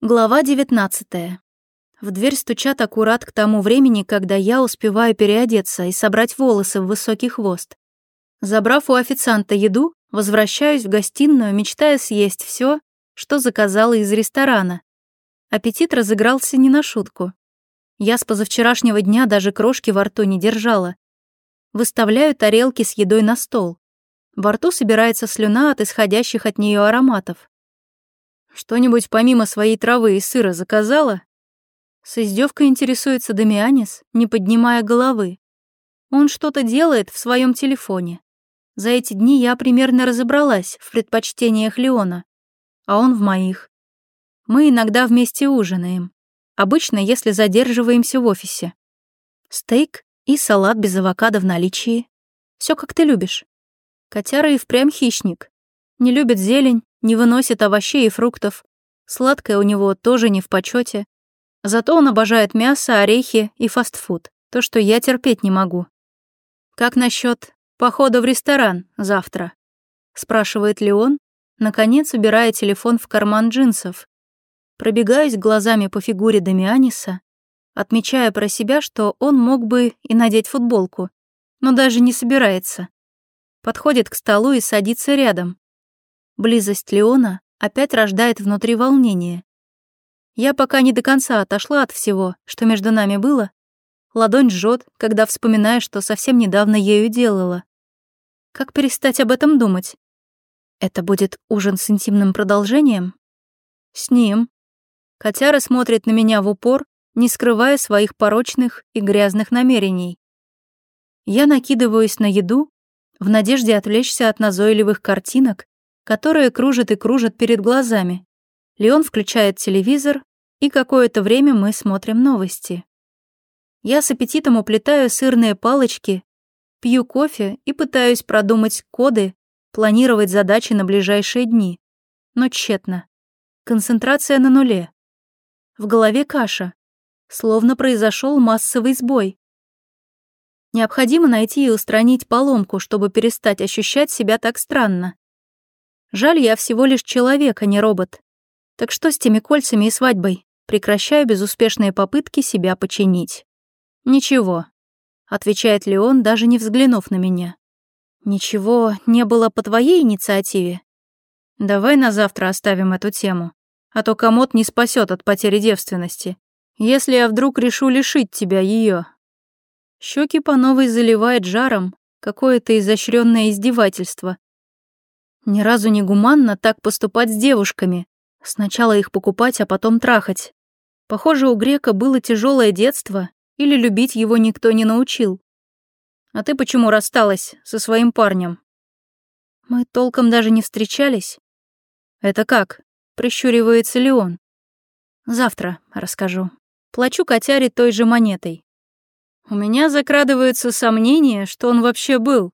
Глава 19. В дверь стучат аккурат к тому времени, когда я успеваю переодеться и собрать волосы в высокий хвост. Забрав у официанта еду, возвращаюсь в гостиную, мечтая съесть все, что заказала из ресторана. Аппетит разыгрался не на шутку. Я с позавчерашнего дня даже крошки во рту не держала. Выставляю тарелки с едой на стол. Во рту собирается слюна от исходящих от нее ароматов. Что-нибудь помимо своей травы и сыра заказала? С издевкой интересуется Дамианис, не поднимая головы. Он что-то делает в своем телефоне. За эти дни я примерно разобралась в предпочтениях Леона, а он в моих. Мы иногда вместе ужинаем, обычно если задерживаемся в офисе. Стейк и салат без авокадо в наличии. Все как ты любишь. Котяра и впрямь хищник. Не любит зелень, не выносит овощей и фруктов, сладкое у него тоже не в почете. Зато он обожает мясо, орехи и фастфуд, то, что я терпеть не могу. «Как насчет похода в ресторан завтра?» — спрашивает Леон, наконец убирая телефон в карман джинсов. Пробегаюсь глазами по фигуре Дамианиса, отмечая про себя, что он мог бы и надеть футболку, но даже не собирается. Подходит к столу и садится рядом, Близость Леона опять рождает внутри волнение. Я пока не до конца отошла от всего, что между нами было. Ладонь жжет, когда вспоминаю, что совсем недавно ею делала. Как перестать об этом думать? Это будет ужин с интимным продолжением? С ним. Котяра смотрит на меня в упор, не скрывая своих порочных и грязных намерений. Я накидываюсь на еду, в надежде отвлечься от назойливых картинок, которые кружат и кружат перед глазами. Леон включает телевизор, и какое-то время мы смотрим новости. Я с аппетитом уплетаю сырные палочки, пью кофе и пытаюсь продумать коды, планировать задачи на ближайшие дни. Но тщетно. Концентрация на нуле. В голове каша. Словно произошел массовый сбой. Необходимо найти и устранить поломку, чтобы перестать ощущать себя так странно. Жаль, я всего лишь человек, а не робот. Так что с теми кольцами и свадьбой? Прекращаю безуспешные попытки себя починить. «Ничего», — отвечает Леон, даже не взглянув на меня. «Ничего не было по твоей инициативе?» «Давай на завтра оставим эту тему, а то комод не спасет от потери девственности, если я вдруг решу лишить тебя ее. Щеки по новой заливает жаром, какое-то изощренное издевательство, ни разу не гуманно так поступать с девушками. Сначала их покупать, а потом трахать. Похоже, у грека было тяжелое детство, или любить его никто не научил. А ты почему рассталась со своим парнем? Мы толком даже не встречались. Это как? Прищуривается ли он? Завтра расскажу. Плачу котяре той же монетой. У меня закрадывается сомнение, что он вообще был.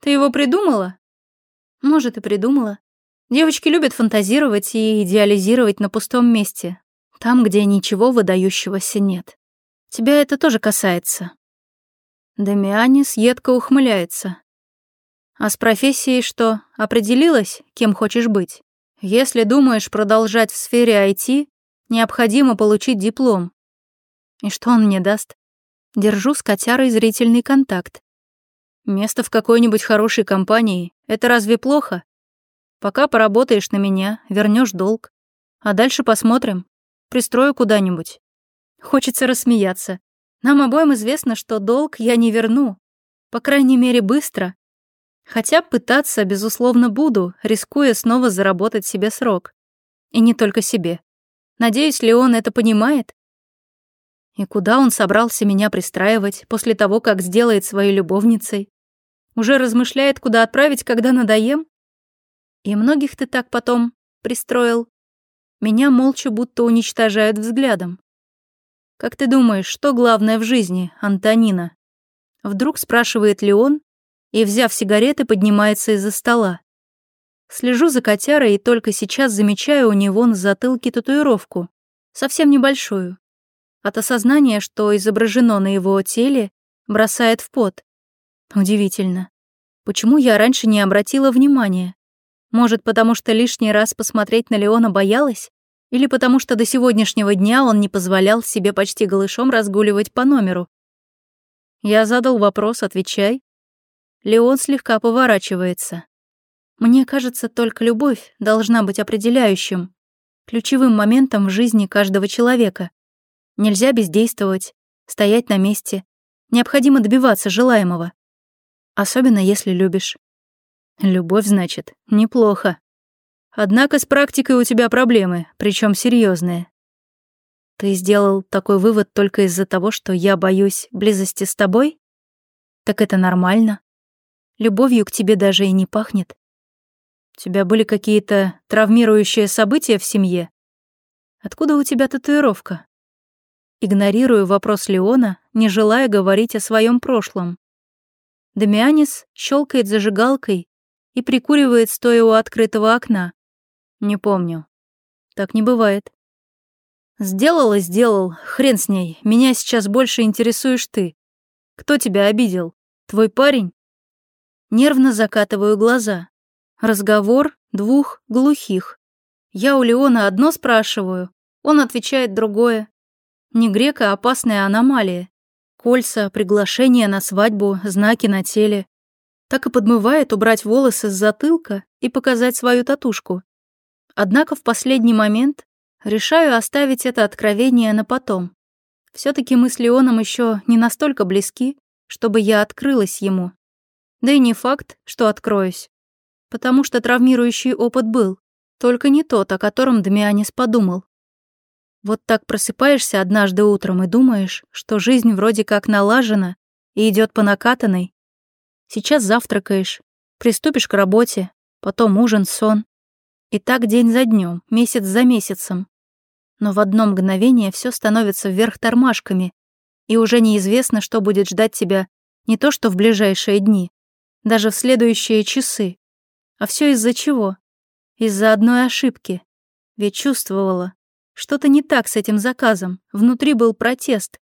Ты его придумала? Может, и придумала. Девочки любят фантазировать и идеализировать на пустом месте, там, где ничего выдающегося нет. Тебя это тоже касается. Дамианис едко ухмыляется. А с профессией что, определилась, кем хочешь быть? Если думаешь продолжать в сфере IT, необходимо получить диплом. И что он мне даст? Держу с котярой зрительный контакт. Место в какой-нибудь хорошей компании — это разве плохо? Пока поработаешь на меня, вернешь долг. А дальше посмотрим. Пристрою куда-нибудь. Хочется рассмеяться. Нам обоим известно, что долг я не верну. По крайней мере, быстро. Хотя пытаться, безусловно, буду, рискуя снова заработать себе срок. И не только себе. Надеюсь, Леон это понимает? И куда он собрался меня пристраивать после того, как сделает своей любовницей? Уже размышляет, куда отправить, когда надоем? И многих ты так потом пристроил. Меня молча будто уничтожают взглядом. Как ты думаешь, что главное в жизни, Антонина? Вдруг спрашивает Леон и, взяв сигареты, поднимается из-за стола. Слежу за котярой и только сейчас замечаю у него на затылке татуировку, совсем небольшую. От осознания, что изображено на его теле, бросает в пот. Удивительно. Почему я раньше не обратила внимания? Может, потому что лишний раз посмотреть на Леона боялась? Или потому что до сегодняшнего дня он не позволял себе почти голышом разгуливать по номеру? Я задал вопрос, отвечай. Леон слегка поворачивается. Мне кажется, только любовь должна быть определяющим, ключевым моментом в жизни каждого человека. Нельзя бездействовать, стоять на месте. Необходимо добиваться желаемого особенно если любишь. Любовь, значит, неплохо. Однако с практикой у тебя проблемы, причем серьезные. Ты сделал такой вывод только из-за того, что я боюсь близости с тобой? Так это нормально. Любовью к тебе даже и не пахнет. У тебя были какие-то травмирующие события в семье? Откуда у тебя татуировка? Игнорирую вопрос Леона, не желая говорить о своем прошлом. Дамианис щелкает зажигалкой и прикуривает, стоя у открытого окна. Не помню. Так не бывает. Сделал и сделал, хрен с ней, меня сейчас больше интересуешь ты. Кто тебя обидел? Твой парень? Нервно закатываю глаза. Разговор двух глухих. Я у Леона одно спрашиваю, он отвечает другое. Не грека, а опасная аномалия. Кольца, приглашения на свадьбу, знаки на теле. Так и подмывает убрать волосы с затылка и показать свою татушку. Однако в последний момент решаю оставить это откровение на потом. все таки мы с Леоном еще не настолько близки, чтобы я открылась ему. Да и не факт, что откроюсь. Потому что травмирующий опыт был, только не тот, о котором Дмианис подумал. Вот так просыпаешься однажды утром и думаешь, что жизнь вроде как налажена и идет по накатанной. Сейчас завтракаешь, приступишь к работе, потом ужин, сон. И так день за днем, месяц за месяцем. Но в одно мгновение все становится вверх тормашками, и уже неизвестно, что будет ждать тебя не то что в ближайшие дни, даже в следующие часы. А все из-за чего? Из-за одной ошибки. Ведь чувствовала, что-то не так с этим заказом, внутри был протест.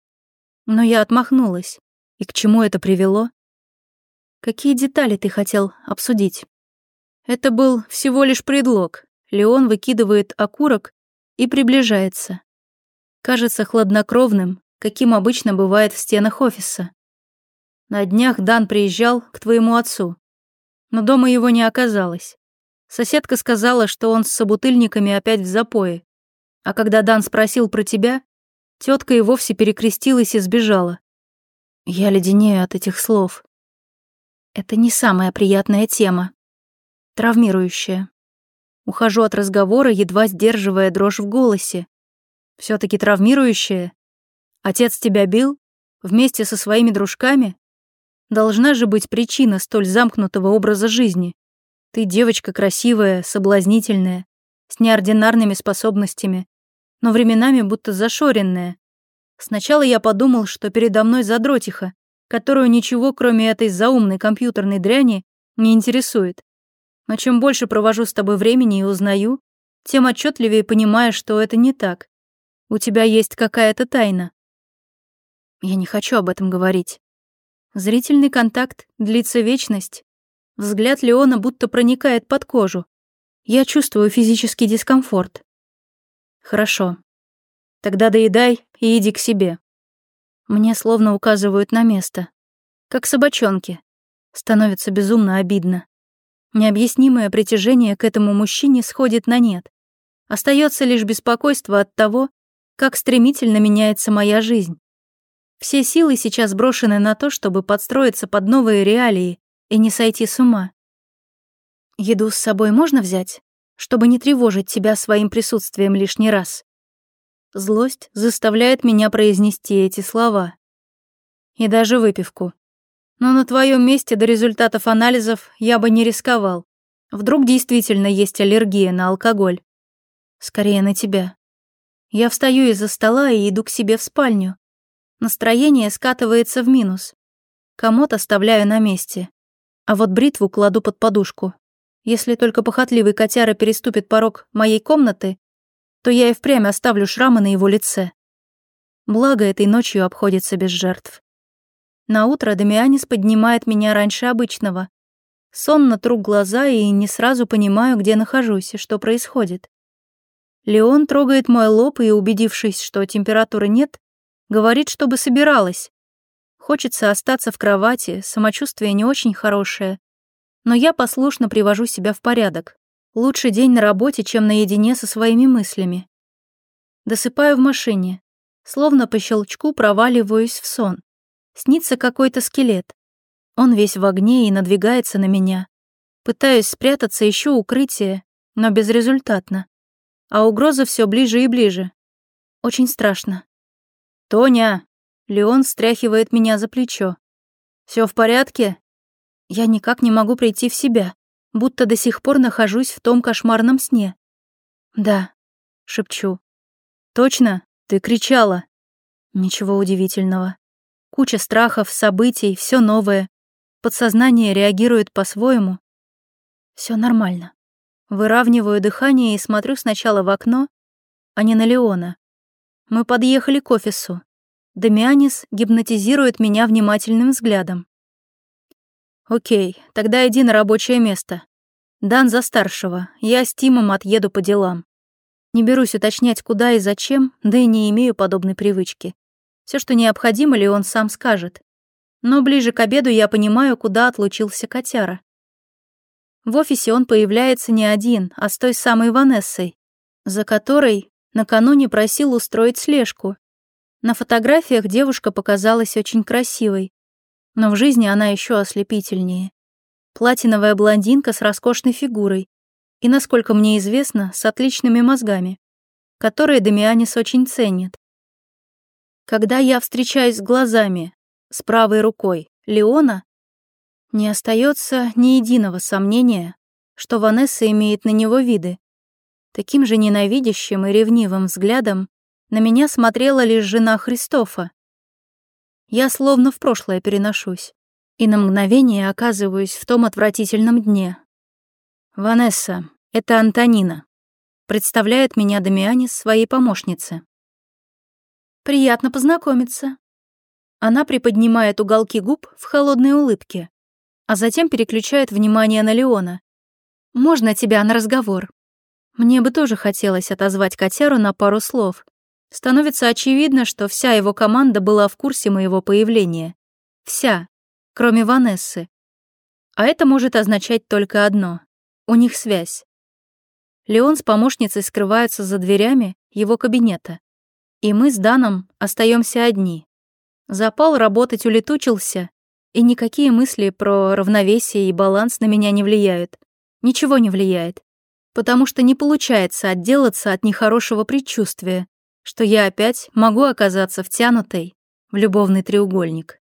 Но я отмахнулась. И к чему это привело? Какие детали ты хотел обсудить? Это был всего лишь предлог. Леон выкидывает окурок и приближается. Кажется хладнокровным, каким обычно бывает в стенах офиса. На днях Дан приезжал к твоему отцу, но дома его не оказалось. Соседка сказала, что он с собутыльниками опять в запое, а когда Дан спросил про тебя, тетка и вовсе перекрестилась и сбежала. Я леденею от этих слов. Это не самая приятная тема. Травмирующая. Ухожу от разговора, едва сдерживая дрожь в голосе. все таки травмирующая. Отец тебя бил? Вместе со своими дружками? Должна же быть причина столь замкнутого образа жизни. Ты девочка красивая, соблазнительная, с неординарными способностями но временами будто зашоренная. Сначала я подумал, что передо мной задротиха, которую ничего, кроме этой заумной компьютерной дряни, не интересует. Но чем больше провожу с тобой времени и узнаю, тем отчетливее понимаю, что это не так. У тебя есть какая-то тайна. Я не хочу об этом говорить. Зрительный контакт длится вечность. Взгляд Леона будто проникает под кожу. Я чувствую физический дискомфорт. «Хорошо. Тогда доедай и иди к себе». Мне словно указывают на место. Как собачонки. Становится безумно обидно. Необъяснимое притяжение к этому мужчине сходит на нет. Остается лишь беспокойство от того, как стремительно меняется моя жизнь. Все силы сейчас брошены на то, чтобы подстроиться под новые реалии и не сойти с ума. «Еду с собой можно взять?» чтобы не тревожить тебя своим присутствием лишний раз. Злость заставляет меня произнести эти слова. И даже выпивку. Но на твоем месте до результатов анализов я бы не рисковал. Вдруг действительно есть аллергия на алкоголь. Скорее на тебя. Я встаю из-за стола и иду к себе в спальню. Настроение скатывается в минус. Комод оставляю на месте. А вот бритву кладу под подушку. Если только похотливый котяра переступит порог моей комнаты, то я и впрямь оставлю шрамы на его лице. Благо, этой ночью обходится без жертв. На утро Дамианис поднимает меня раньше обычного. Сонно тру глаза и не сразу понимаю, где нахожусь и что происходит. Леон трогает мой лоб и, убедившись, что температуры нет, говорит, чтобы собиралась. Хочется остаться в кровати, самочувствие не очень хорошее но я послушно привожу себя в порядок. Лучше день на работе, чем наедине со своими мыслями. Досыпаю в машине. Словно по щелчку проваливаюсь в сон. Снится какой-то скелет. Он весь в огне и надвигается на меня. Пытаюсь спрятаться, ищу укрытие, но безрезультатно. А угроза все ближе и ближе. Очень страшно. «Тоня!» Леон стряхивает меня за плечо. Все в порядке?» Я никак не могу прийти в себя, будто до сих пор нахожусь в том кошмарном сне. «Да», — шепчу. «Точно? Ты кричала?» Ничего удивительного. Куча страхов, событий, все новое. Подсознание реагирует по-своему. Все нормально. Выравниваю дыхание и смотрю сначала в окно, а не на Леона. Мы подъехали к офису. Дамианис гипнотизирует меня внимательным взглядом. «Окей, тогда иди на рабочее место. Дан за старшего, я с Тимом отъеду по делам. Не берусь уточнять, куда и зачем, да и не имею подобной привычки. Все, что необходимо ли, он сам скажет. Но ближе к обеду я понимаю, куда отлучился котяра. В офисе он появляется не один, а с той самой Ванессой, за которой накануне просил устроить слежку. На фотографиях девушка показалась очень красивой, но в жизни она еще ослепительнее. Платиновая блондинка с роскошной фигурой и, насколько мне известно, с отличными мозгами, которые Дамианис очень ценит. Когда я встречаюсь с глазами, с правой рукой Леона, не остается ни единого сомнения, что Ванесса имеет на него виды. Таким же ненавидящим и ревнивым взглядом на меня смотрела лишь жена Христофа, я словно в прошлое переношусь. И на мгновение оказываюсь в том отвратительном дне. «Ванесса, это Антонина», — представляет меня Дамианис своей помощнице. «Приятно познакомиться». Она приподнимает уголки губ в холодной улыбке, а затем переключает внимание на Леона. «Можно тебя на разговор?» Мне бы тоже хотелось отозвать котяру на пару слов, становится очевидно, что вся его команда была в курсе моего появления. Вся, кроме Ванессы. А это может означать только одно. У них связь. Леон с помощницей скрываются за дверями его кабинета. И мы с Даном остаемся одни. Запал работать улетучился, и никакие мысли про равновесие и баланс на меня не влияют. Ничего не влияет. Потому что не получается отделаться от нехорошего предчувствия, что я опять могу оказаться втянутой в любовный треугольник.